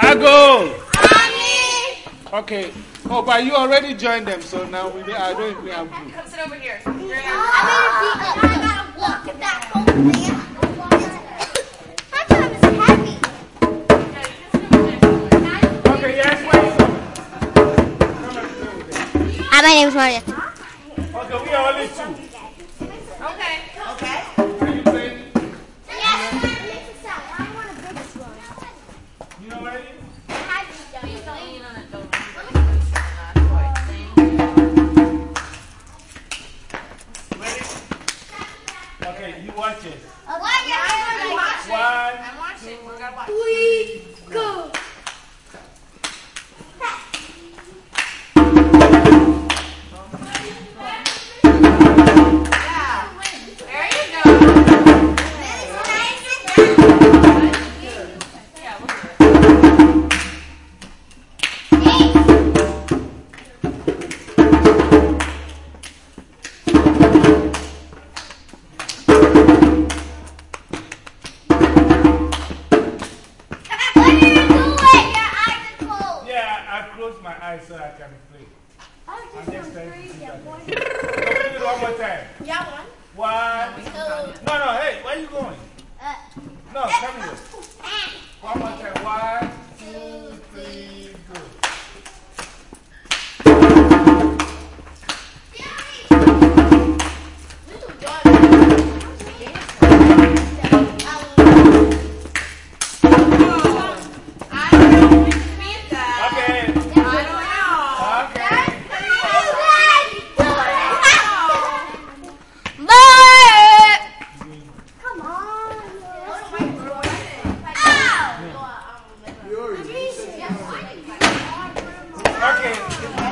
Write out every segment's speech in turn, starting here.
Ago! Okay. Oh, but you already joined them, so now we, I don't even have Come sit over here. I gotta walk back home, man. Hi, my name is Maria. Okay, we are only two. eye so I can play. I just want three, yeah, one. Play it one more time. Yeah, one. One. No, no, hey, where are you going? Uh, no, eh, come here. け。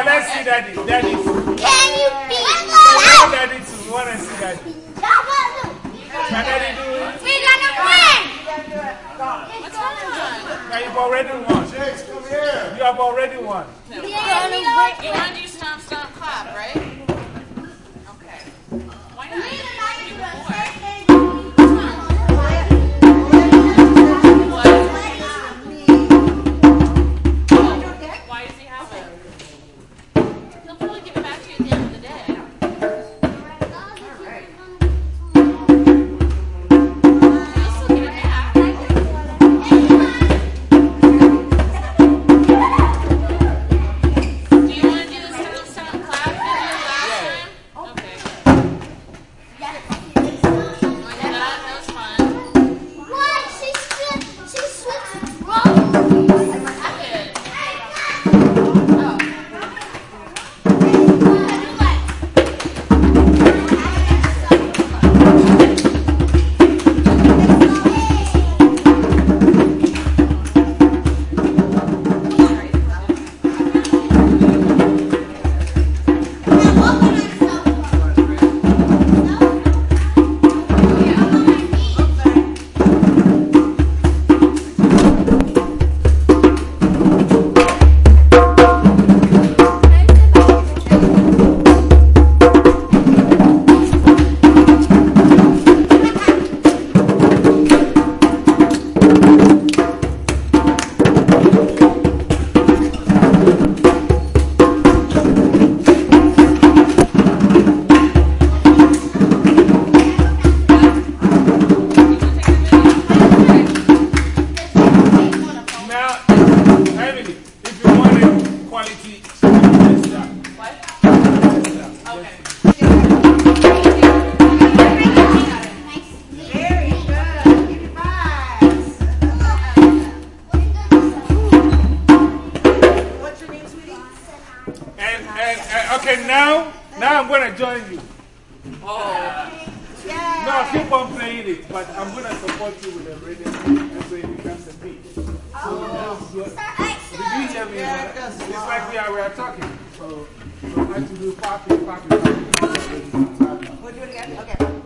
Yeah, let's see daddy. Daddy. Can you be? Let daddy to want to see daddy. Can daddy do it? We're gonna win. What's you've already won. Jace, come here. You have already won. No. Yeah, Andy, stop, stop, clap, right? Yeah. No, keep on playing it, but I'm going to support you with the rhythm and so it becomes a beat. So that's your, did you hear me? It's like we are, we are talking. So, so I have to do poppy, poppy. We'll do it again? Okay.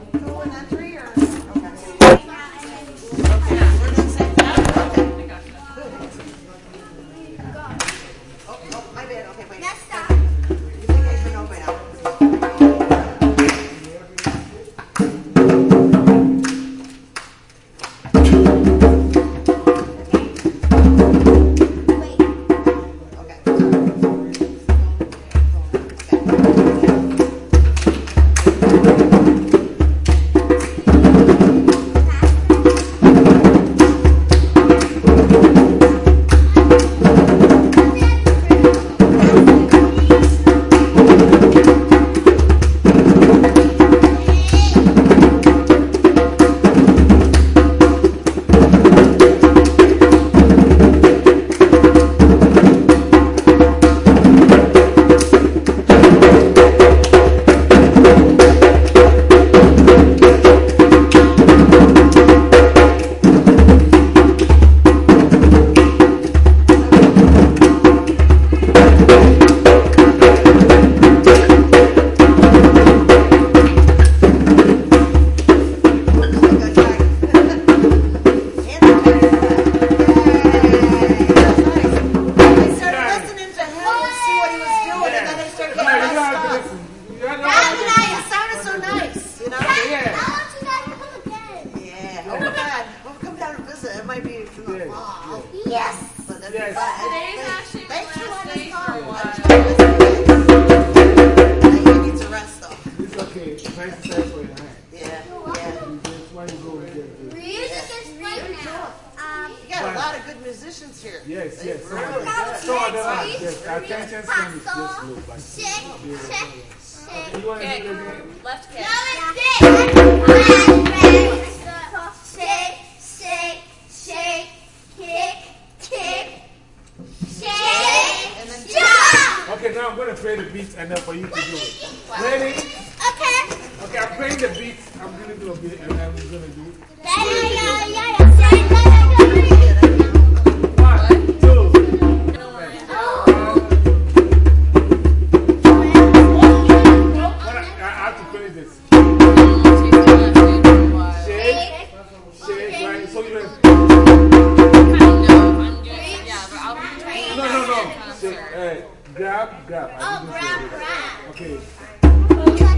Here. Yes, yes. So, of really them, good. some of them are just, attention span is just low. But shake, shake, shake. you want to do um, it again? Left kick. Now it's this. Shake, shake, shake, kick, kick, shake, And then jump. Okay, now I'm going to play the beat and then for you to do it. Ready? Okay. Okay, I'm playing the beat. I'm going to do a bit and then we're going to do Yeah, yeah, yeah, yeah, yeah. Okay.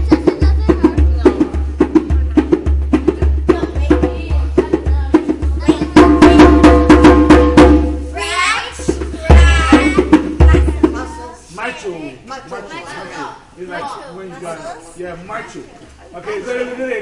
Macho. Macho. Macho. It's like when you got, yeah, macho. Okay, so let me do it again.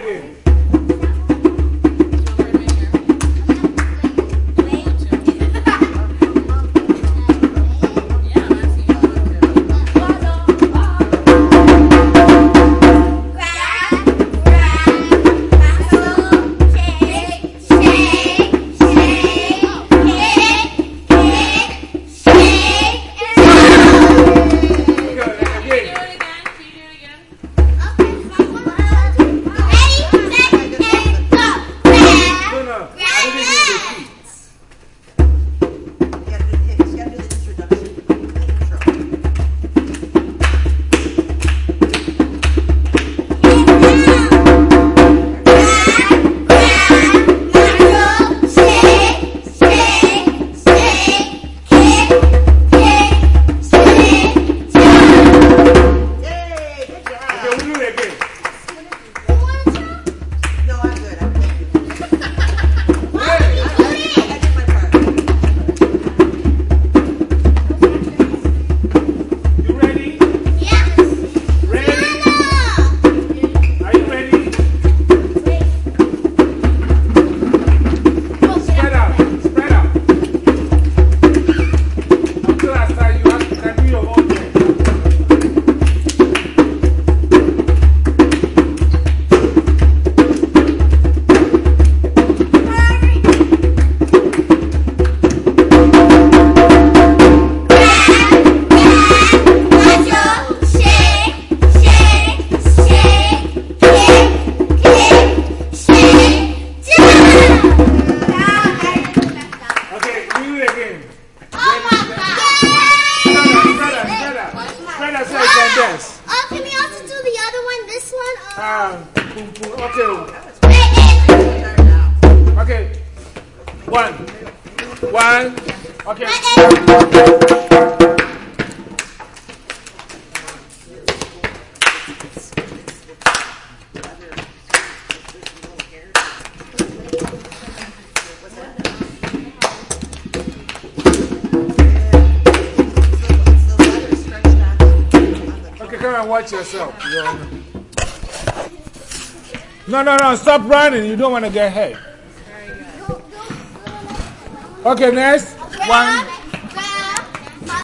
¿De uno de qué? And watch yourself. You're- No, no, no. Stop running. You don't want to get hurt. Okay, next. One.